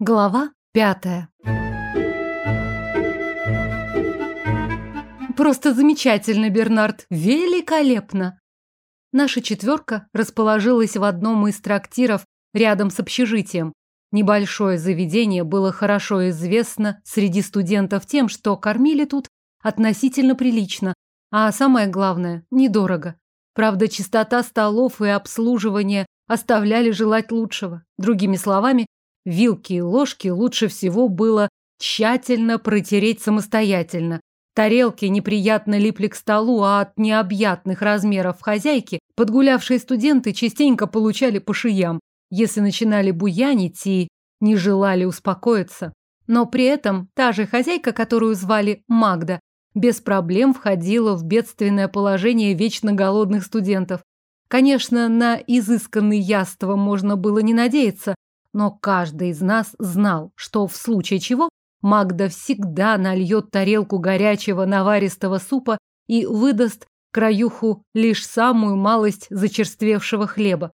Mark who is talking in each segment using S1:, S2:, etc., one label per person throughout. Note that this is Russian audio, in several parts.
S1: Глава пятая. Просто замечательно, Бернард. Великолепно. Наша четверка расположилась в одном из трактиров рядом с общежитием. Небольшое заведение было хорошо известно среди студентов тем, что кормили тут относительно прилично, а самое главное – недорого. Правда, чистота столов и обслуживание оставляли желать лучшего. Другими словами, Вилки и ложки лучше всего было тщательно протереть самостоятельно. Тарелки неприятно липли к столу, а от необъятных размеров хозяйки подгулявшие студенты частенько получали по шиям, если начинали буянить и не желали успокоиться. Но при этом та же хозяйка, которую звали Магда, без проблем входила в бедственное положение вечно голодных студентов. Конечно, на изысканный яство можно было не надеяться, но каждый из нас знал, что в случае чего Магда всегда нальет тарелку горячего наваристого супа и выдаст краюху лишь самую малость зачерствевшего хлеба.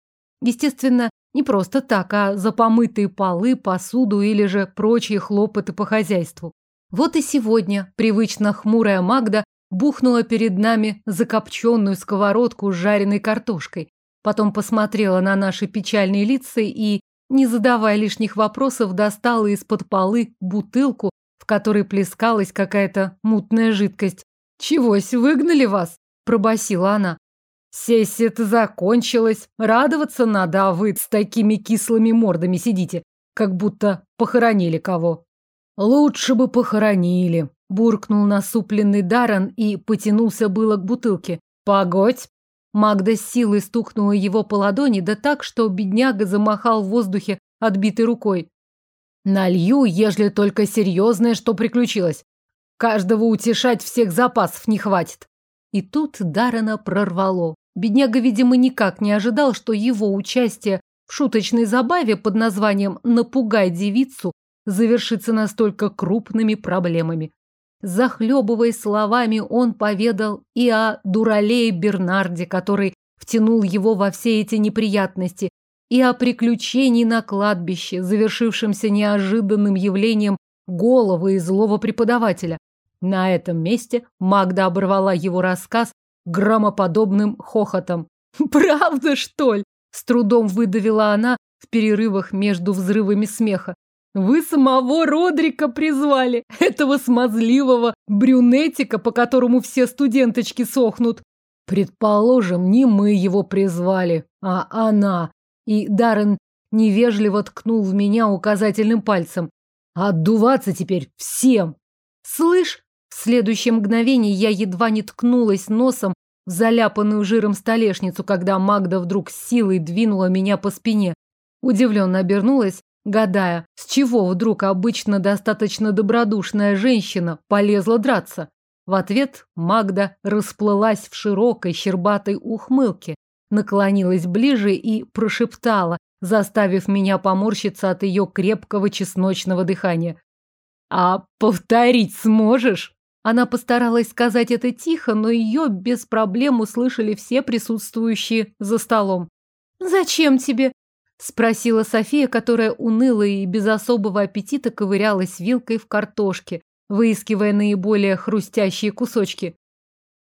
S1: Естественно, не просто так, а за помытые полы, посуду или же прочие хлопоты по хозяйству. Вот и сегодня привычно хмурая Магда бухнула перед нами закопченную сковородку с жареной картошкой. Потом посмотрела на наши печальные лица и не задавая лишних вопросов, достала из-под полы бутылку, в которой плескалась какая-то мутная жидкость. «Чегось, выгнали вас?» – пробасила она. «Сессия-то закончилась. Радоваться надо, а вы с такими кислыми мордами сидите, как будто похоронили кого». «Лучше бы похоронили», – буркнул насупленный Даран и потянулся было к бутылке. «Погодь, Магда с силой стукнула его по ладони, да так, что бедняга замахал в воздухе отбитой рукой. Налью, ежели только серьезное, что приключилось. Каждого утешать всех запасов не хватит. И тут Дарана прорвало. Бедняга, видимо, никак не ожидал, что его участие в шуточной забаве под названием «Напугай девицу» завершится настолько крупными проблемами. Захлебываясь словами, он поведал и о дуралее Бернарде, который втянул его во все эти неприятности, и о приключении на кладбище, завершившемся неожиданным явлением головы и злого преподавателя. На этом месте Магда оборвала его рассказ громоподобным хохотом. «Правда, что ли?» – с трудом выдавила она в перерывах между взрывами смеха. Вы самого Родрика призвали, этого смазливого брюнетика, по которому все студенточки сохнут. Предположим, не мы его призвали, а она. И Даррен невежливо ткнул в меня указательным пальцем. Отдуваться теперь всем. Слышь, в следующее мгновение я едва не ткнулась носом в заляпанную жиром столешницу, когда Магда вдруг силой двинула меня по спине. Удивленно обернулась гадая, с чего вдруг обычно достаточно добродушная женщина полезла драться. В ответ Магда расплылась в широкой щербатой ухмылке, наклонилась ближе и прошептала, заставив меня поморщиться от ее крепкого чесночного дыхания. «А повторить сможешь?» Она постаралась сказать это тихо, но ее без проблем услышали все присутствующие за столом. «Зачем тебе?» Спросила София, которая уныло и без особого аппетита ковырялась вилкой в картошке, выискивая наиболее хрустящие кусочки.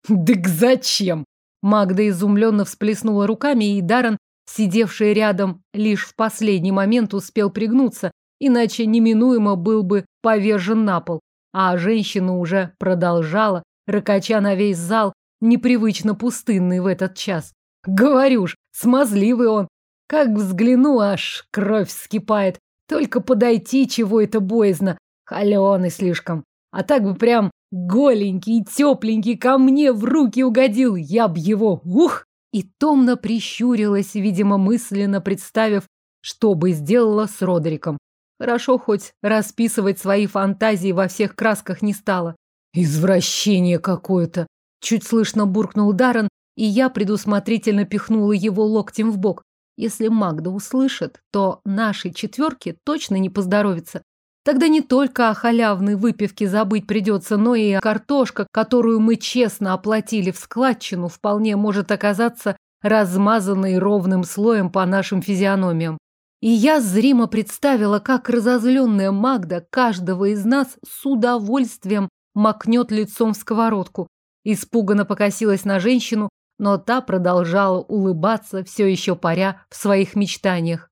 S1: «Дык зачем?» Магда изумленно всплеснула руками, и Даррен, сидевший рядом, лишь в последний момент успел пригнуться, иначе неминуемо был бы повержен на пол. А женщина уже продолжала, ракача на весь зал, непривычно пустынный в этот час. «Говорю ж, смазливый он, как взгляну, аж кровь вскипает. Только подойти чего это боязно. Холеный слишком. А так бы прям голенький и тепленький ко мне в руки угодил. Я б его, ух! И томно прищурилась, видимо, мысленно представив, что бы сделала с Родериком. Хорошо хоть расписывать свои фантазии во всех красках не стала. Извращение какое-то. Чуть слышно буркнул Даррен, и я предусмотрительно пихнула его локтем в бок. Если Магда услышит, то нашей четверке точно не поздоровится. Тогда не только о халявной выпивке забыть придется, но и картошка, которую мы честно оплатили в складчину, вполне может оказаться размазанной ровным слоем по нашим физиономиям. И я зримо представила, как разозленная Магда каждого из нас с удовольствием макнет лицом в сковородку. Испуганно покосилась на женщину, но та продолжала улыбаться, все еще паря в своих мечтаниях.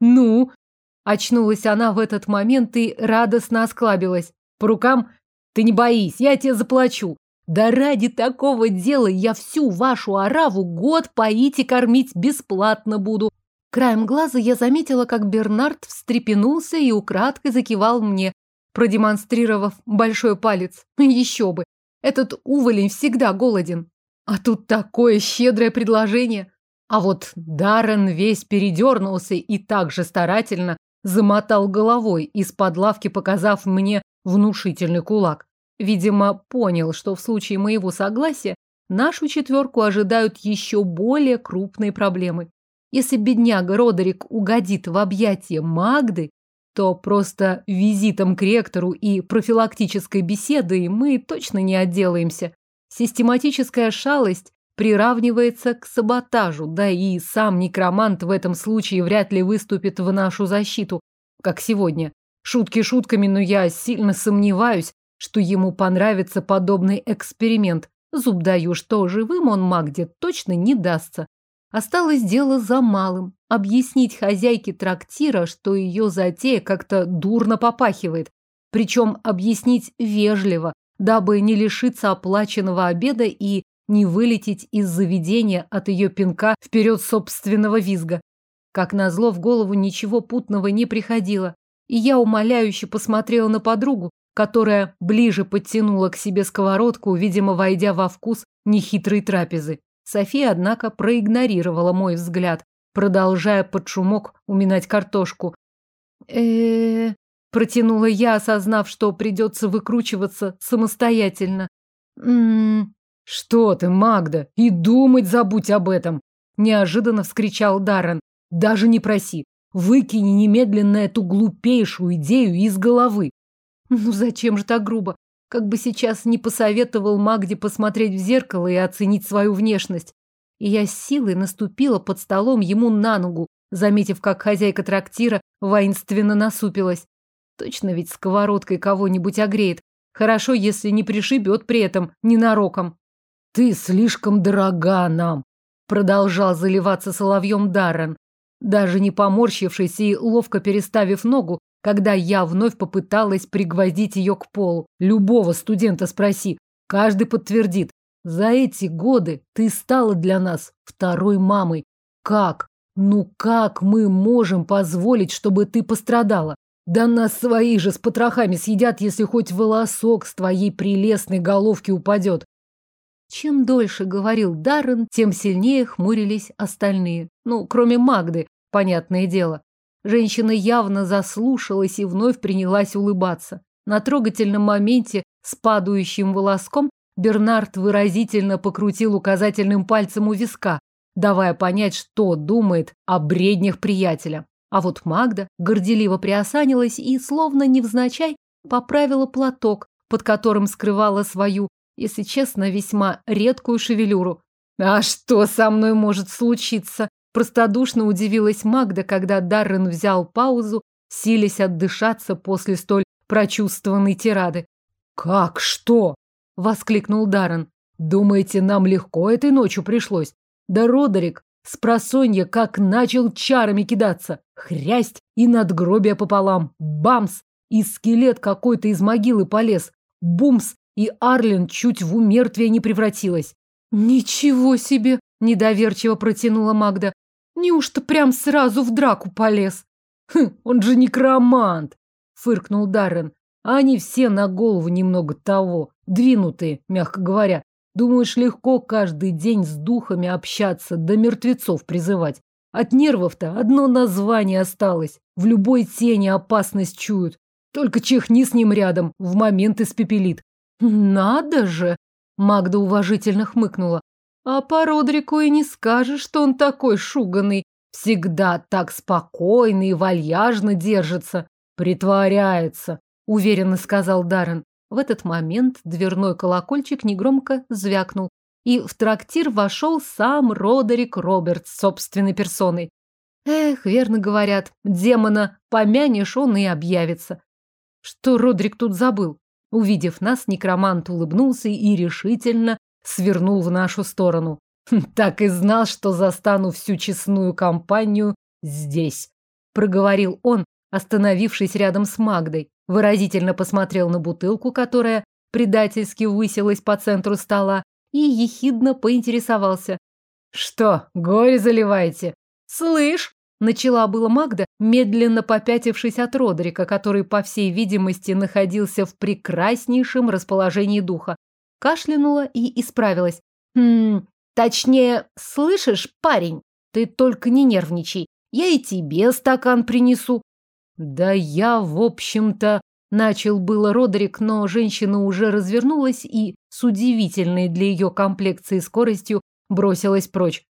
S1: «Ну?» – очнулась она в этот момент и радостно осклабилась. «По рукам? Ты не боись, я тебе заплачу. Да ради такого дела я всю вашу ораву год поить и кормить бесплатно буду». Краем глаза я заметила, как Бернард встрепенулся и украдкой закивал мне, продемонстрировав большой палец. Еще бы. Этот уволень всегда голоден. А тут такое щедрое предложение. А вот Даррен весь передернулся и так же старательно замотал головой, из-под лавки показав мне внушительный кулак. Видимо, понял, что в случае моего согласия нашу четверку ожидают еще более крупные проблемы. Если бедняга Родерик угодит в объятия Магды, то просто визитом к ректору и профилактической беседой мы точно не отделаемся. Систематическая шалость приравнивается к саботажу, да и сам некромант в этом случае вряд ли выступит в нашу защиту, как сегодня. Шутки шутками, но я сильно сомневаюсь, что ему понравится подобный эксперимент. Зуб даю, что живым он Магде точно не дастся. Осталось дело за малым – объяснить хозяйке трактира, что ее затея как-то дурно попахивает. Причем объяснить вежливо, дабы не лишиться оплаченного обеда и не вылететь из заведения от ее пинка вперед собственного визга. Как назло, в голову ничего путного не приходило, и я умоляюще посмотрела на подругу, которая ближе подтянула к себе сковородку, видимо, войдя во вкус нехитрой трапезы. София, однако, проигнорировала мой взгляд, продолжая под шумок уминать картошку. э протянула я, осознав, что придется выкручиваться самостоятельно. «М-м-м...» «Что ты, Магда, и думать забудь об этом!» Неожиданно вскричал Даррен. «Даже не проси. Выкини немедленно эту глупейшую идею из головы». «Ну зачем же так грубо? Как бы сейчас не посоветовал Магде посмотреть в зеркало и оценить свою внешность. И я с силой наступила под столом ему на ногу, заметив, как хозяйка трактира воинственно насупилась. Точно ведь сковородкой кого-нибудь огреет. Хорошо, если не пришибет при этом ненароком. «Ты слишком дорога нам», — продолжал заливаться соловьем Даррен, даже не поморщившись и ловко переставив ногу, когда я вновь попыталась пригвоздить ее к полу. Любого студента спроси, каждый подтвердит. За эти годы ты стала для нас второй мамой. Как? Ну как мы можем позволить, чтобы ты пострадала? Да нас свои же с потрохами съедят, если хоть волосок с твоей прелестной головки упадет. Чем дольше говорил Даррен, тем сильнее хмурились остальные. Ну, кроме Магды, понятное дело. Женщина явно заслушалась и вновь принялась улыбаться. На трогательном моменте с падающим волоском Бернард выразительно покрутил указательным пальцем у виска, давая понять, что думает о бреднях приятеля. А вот Магда горделиво приосанилась и, словно невзначай, поправила платок, под которым скрывала свою, если честно, весьма редкую шевелюру. «А что со мной может случиться?» Простодушно удивилась Магда, когда Даррен взял паузу, силясь отдышаться после столь прочувствованной тирады. «Как что?» — воскликнул Даррен. «Думаете, нам легко этой ночью пришлось? Да Родерик с просонья как начал чарами кидаться. Хрясть и надгробие пополам. Бамс! И скелет какой-то из могилы полез. Бумс! И Арлен чуть в умертвие не превратилась. «Ничего себе!» – недоверчиво протянула Магда. Неужто прям сразу в драку полез? Хм, он же некромант, фыркнул Даррен. А они все на голову немного того, двинутые, мягко говоря. Думаешь, легко каждый день с духами общаться, да мертвецов призывать. От нервов-то одно название осталось. В любой тени опасность чуют. Только чихни с ним рядом, в момент испепелит. Надо же! Магда уважительно хмыкнула. А по Родрику и не скажешь, что он такой шуганный. Всегда так спокойно и вальяжно держится. Притворяется, уверенно сказал Даррен. В этот момент дверной колокольчик негромко звякнул, и в трактир вошел сам Родерик Робертс собственной персоной. Эх, верно говорят, демона помянешь, он и объявится. Что Родрик тут забыл? Увидев нас, некромант улыбнулся и решительно свернул в нашу сторону. «Хм, так и знал, что застану всю честную компанию здесь, проговорил он, остановившись рядом с Магдой. Выразительно посмотрел на бутылку, которая предательски высилась по центру стола, и ехидно поинтересовался. «Что, горе заливаете?» «Слышь!» – начала была Магда, медленно попятившись от Родрика, который, по всей видимости, находился в прекраснейшем расположении духа. Кашлянула и исправилась. «Хм, точнее, слышишь, парень, ты только не нервничай. Я и тебе стакан принесу». «Да я, в общем-то...» Начал было Родерик, но женщина уже развернулась и, с удивительной для ее комплекции скоростью, бросилась прочь.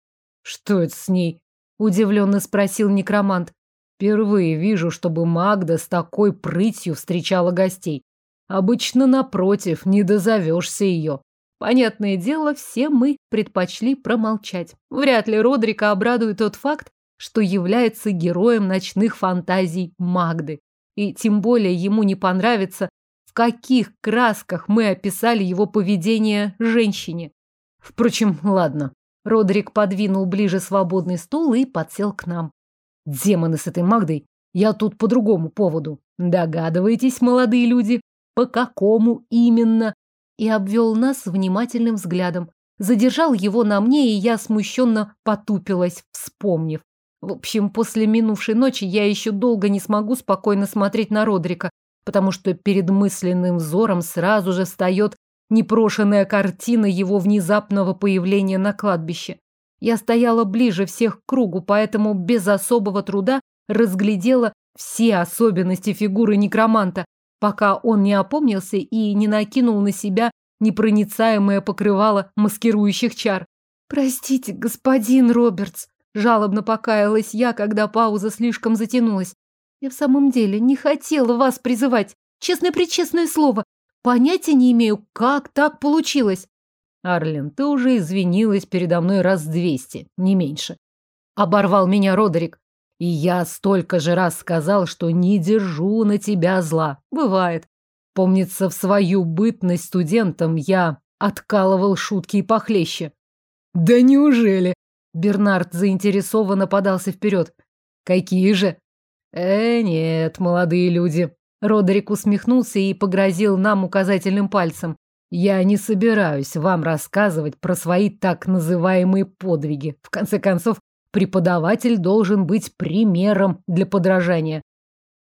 S1: «Что это с ней?» – удивленно спросил некромант. «Впервые вижу, чтобы Магда с такой прытью встречала гостей. Обычно, напротив, не дозовешься ее». Понятное дело, все мы предпочли промолчать. Вряд ли Родрика обрадует тот факт, что является героем ночных фантазий Магды и тем более ему не понравится, в каких красках мы описали его поведение женщине. Впрочем, ладно. Родрик подвинул ближе свободный стул и подсел к нам. Демоны с этой Магдой. Я тут по другому поводу. Догадываетесь, молодые люди, по какому именно? И обвел нас внимательным взглядом. Задержал его на мне, и я смущенно потупилась, вспомнив. В общем, после минувшей ночи я еще долго не смогу спокойно смотреть на Родрика, потому что перед мысленным взором сразу же встает непрошенная картина его внезапного появления на кладбище. Я стояла ближе всех к кругу, поэтому без особого труда разглядела все особенности фигуры некроманта, пока он не опомнился и не накинул на себя непроницаемое покрывало маскирующих чар. «Простите, господин Робертс», Жалобно покаялась я, когда пауза слишком затянулась. Я в самом деле не хотела вас призывать. Честное-пречестное слово. Понятия не имею, как так получилось. Арлен, ты уже извинилась передо мной раз двести, не меньше. Оборвал меня Родерик. И я столько же раз сказал, что не держу на тебя зла. Бывает. Помнится, в свою бытность студентом я откалывал шутки и похлеще. Да неужели? Бернард заинтересованно подался вперед. Какие же? Э, нет, молодые люди. Родерик усмехнулся и погрозил нам указательным пальцем. Я не собираюсь вам рассказывать про свои так называемые подвиги. В конце концов, преподаватель должен быть примером для подражания.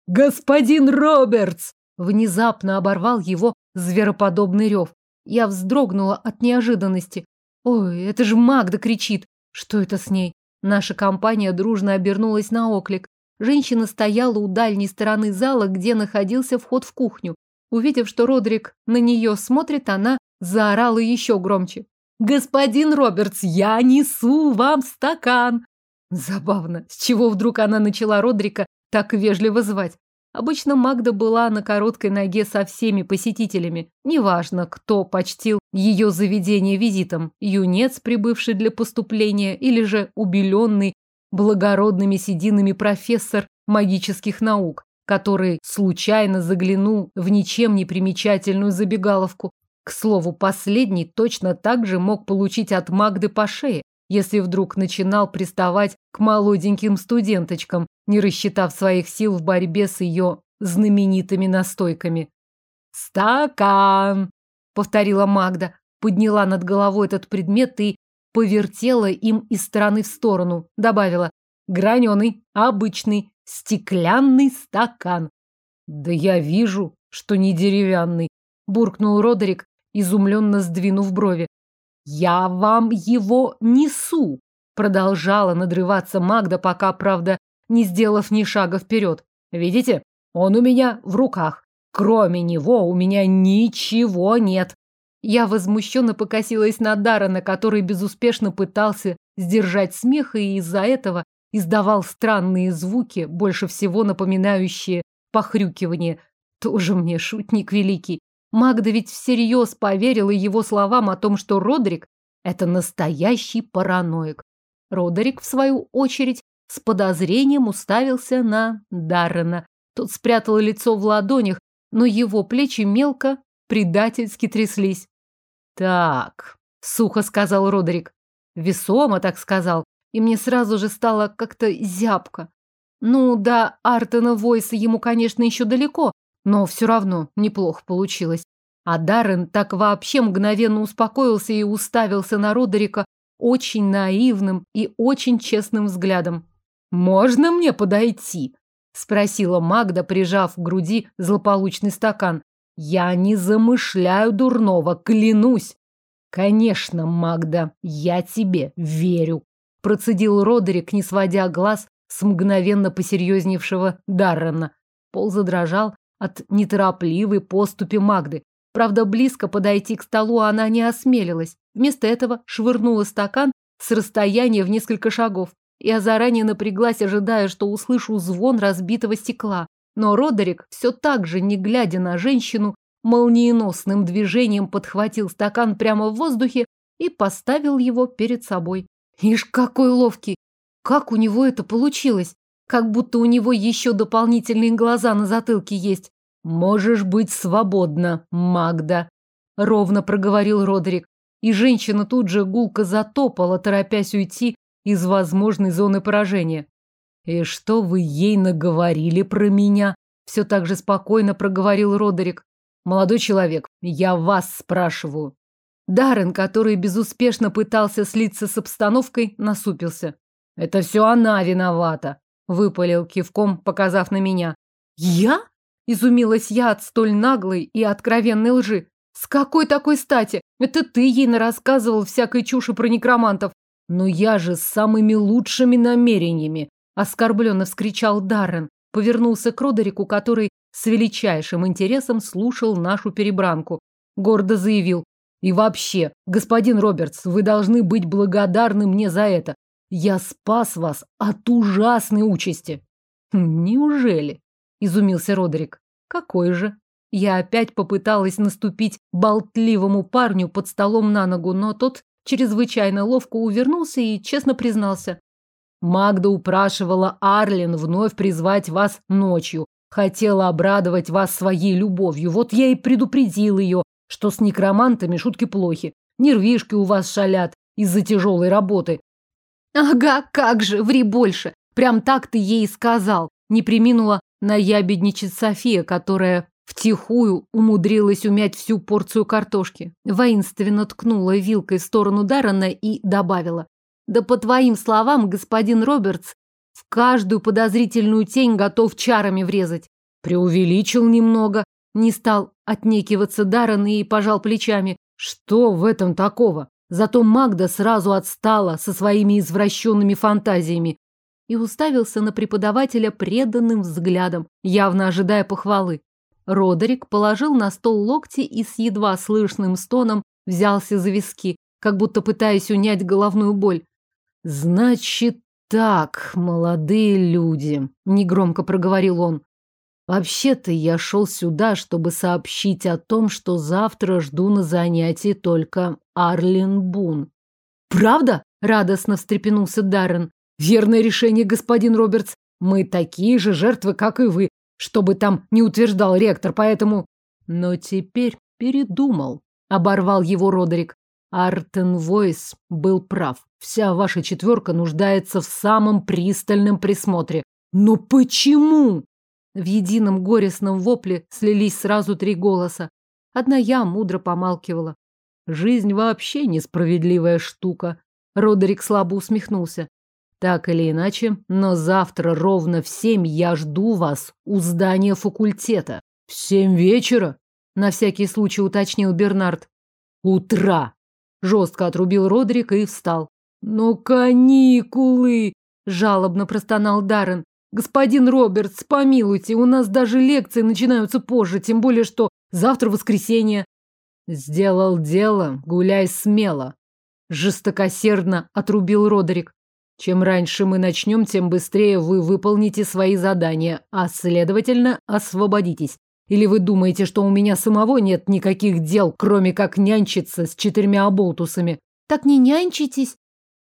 S1: Господин Робертс! Внезапно оборвал его звероподобный рев. Я вздрогнула от неожиданности. Ой, это же Магда кричит. Что это с ней? Наша компания дружно обернулась на оклик. Женщина стояла у дальней стороны зала, где находился вход в кухню. Увидев, что Родрик на нее смотрит, она заорала еще громче. «Господин Робертс, я несу вам стакан!» Забавно, с чего вдруг она начала Родрика так вежливо звать. Обычно Магда была на короткой ноге со всеми посетителями. Неважно, кто почтил ее заведение визитом. Юнец, прибывший для поступления, или же убеленный благородными сединами профессор магических наук, который случайно заглянул в ничем не примечательную забегаловку. К слову, последний точно так же мог получить от Магды по шее, если вдруг начинал приставать к молоденьким студенточкам, не рассчитав своих сил в борьбе с ее знаменитыми настойками. «Стакан!» — повторила Магда, подняла над головой этот предмет и повертела им из стороны в сторону, добавила «граненый, обычный, стеклянный стакан». «Да я вижу, что не деревянный», — буркнул Родерик, изумленно сдвинув брови. «Я вам его несу!» Продолжала надрываться Магда, пока, правда, не сделав ни шага вперед. «Видите? Он у меня в руках. Кроме него у меня ничего нет!» Я возмущенно покосилась на Даррена, который безуспешно пытался сдержать смех и из-за этого издавал странные звуки, больше всего напоминающие похрюкивание. Тоже мне шутник великий. Магда ведь всерьез поверила его словам о том, что Родрик – это настоящий параноик. Родерик, в свою очередь, с подозрением уставился на Даррена. Тот спрятал лицо в ладонях, но его плечи мелко предательски тряслись. «Так», — сухо сказал Родерик. Весомо так сказал, и мне сразу же стало как-то зябко. Ну, да, Артена Войса ему, конечно, еще далеко, но все равно неплохо получилось. А Даррен так вообще мгновенно успокоился и уставился на Родерика очень наивным и очень честным взглядом. «Можно мне подойти?» – спросила Магда, прижав к груди злополучный стакан. «Я не замышляю дурного, клянусь!» «Конечно, Магда, я тебе верю», – процедил Родерик, не сводя глаз с мгновенно посерьезневшего Даррена. Пол задрожал от неторопливой поступи Магды. Правда, близко подойти к столу она не осмелилась. Вместо этого швырнула стакан с расстояния в несколько шагов. Я заранее напряглась, ожидая, что услышу звон разбитого стекла. Но Родерик, все так же, не глядя на женщину, молниеносным движением подхватил стакан прямо в воздухе и поставил его перед собой. Ишь, какой ловкий! Как у него это получилось? Как будто у него еще дополнительные глаза на затылке есть. «Можешь быть свободна, Магда», — ровно проговорил Родрик. И женщина тут же гулко затопала, торопясь уйти из возможной зоны поражения. «И что вы ей наговорили про меня?» Все так же спокойно проговорил Родерик. «Молодой человек, я вас спрашиваю». Даррен, который безуспешно пытался слиться с обстановкой, насупился. «Это все она виновата», — выпалил кивком, показав на меня. «Я?» Изумилась я от столь наглой и откровенной лжи. С какой такой стати? Это ты ей нарассказывал всякой чуши про некромантов. Но я же с самыми лучшими намерениями, оскорбленно вскричал Даррен, повернулся к Родерику, который с величайшим интересом слушал нашу перебранку. Гордо заявил. И вообще, господин Робертс, вы должны быть благодарны мне за это. Я спас вас от ужасной участи. Неужели? Изумился Родерик. Какой же? Я опять попыталась наступить болтливому парню под столом на ногу, но тот чрезвычайно ловко увернулся и честно признался. Магда упрашивала Арлин вновь призвать вас ночью. Хотела обрадовать вас своей любовью. Вот я и предупредил ее, что с некромантами шутки плохи. Нервишки у вас шалят из-за тяжелой работы. Ага, как же, ври больше. Прям так ты ей сказал. Не приминула наябедничать София, которая втихую умудрилась умять всю порцию картошки. Воинственно ткнула вилкой в сторону Даррена и добавила. Да по твоим словам, господин Робертс в каждую подозрительную тень готов чарами врезать. Преувеличил немного, не стал отнекиваться Даррен и пожал плечами. Что в этом такого? Зато Магда сразу отстала со своими извращенными фантазиями и уставился на преподавателя преданным взглядом, явно ожидая похвалы. Родерик положил на стол локти и с едва слышным стоном взялся за виски, как будто пытаясь унять головную боль. «Значит так, молодые люди», — негромко проговорил он. «Вообще-то я шел сюда, чтобы сообщить о том, что завтра жду на занятии только Арлин Бун». «Правда?» — радостно встрепенулся Даррен. Верное решение, господин Робертс. Мы такие же жертвы, как и вы, чтобы там не утверждал ректор, поэтому... Но теперь передумал, оборвал его Родерик. Артен Войс был прав. Вся ваша четверка нуждается в самом пристальном присмотре. Но почему? В едином горестном вопле слились сразу три голоса. Одна я мудро помалкивала. Жизнь вообще несправедливая штука. Родерик слабо усмехнулся. Так или иначе, но завтра ровно в семь я жду вас у здания факультета. В семь вечера? На всякий случай уточнил Бернард. Утра. Жестко отрубил Родрик и встал. Но каникулы! Жалобно простонал Даррен. Господин Робертс, помилуйте, у нас даже лекции начинаются позже, тем более, что завтра воскресенье. Сделал дело, гуляй смело. Жестокосердно отрубил Родерик. Чем раньше мы начнем, тем быстрее вы выполните свои задания, а, следовательно, освободитесь. Или вы думаете, что у меня самого нет никаких дел, кроме как нянчиться с четырьмя оболтусами? Так не нянчитесь,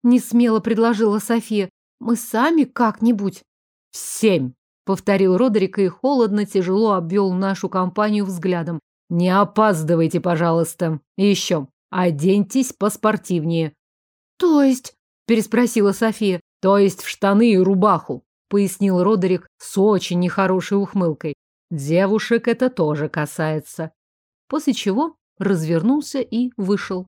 S1: не смело предложила София. Мы сами как-нибудь.
S2: В семь, повторил Родерик и холодно, тяжело обвел нашу компанию взглядом. Не опаздывайте, пожалуйста. И еще, оденьтесь поспортивнее.
S1: То есть?
S2: Переспросила София. То есть в штаны и рубаху, пояснил Родерик с очень нехорошей ухмылкой. Девушек это тоже касается. После чего развернулся и вышел.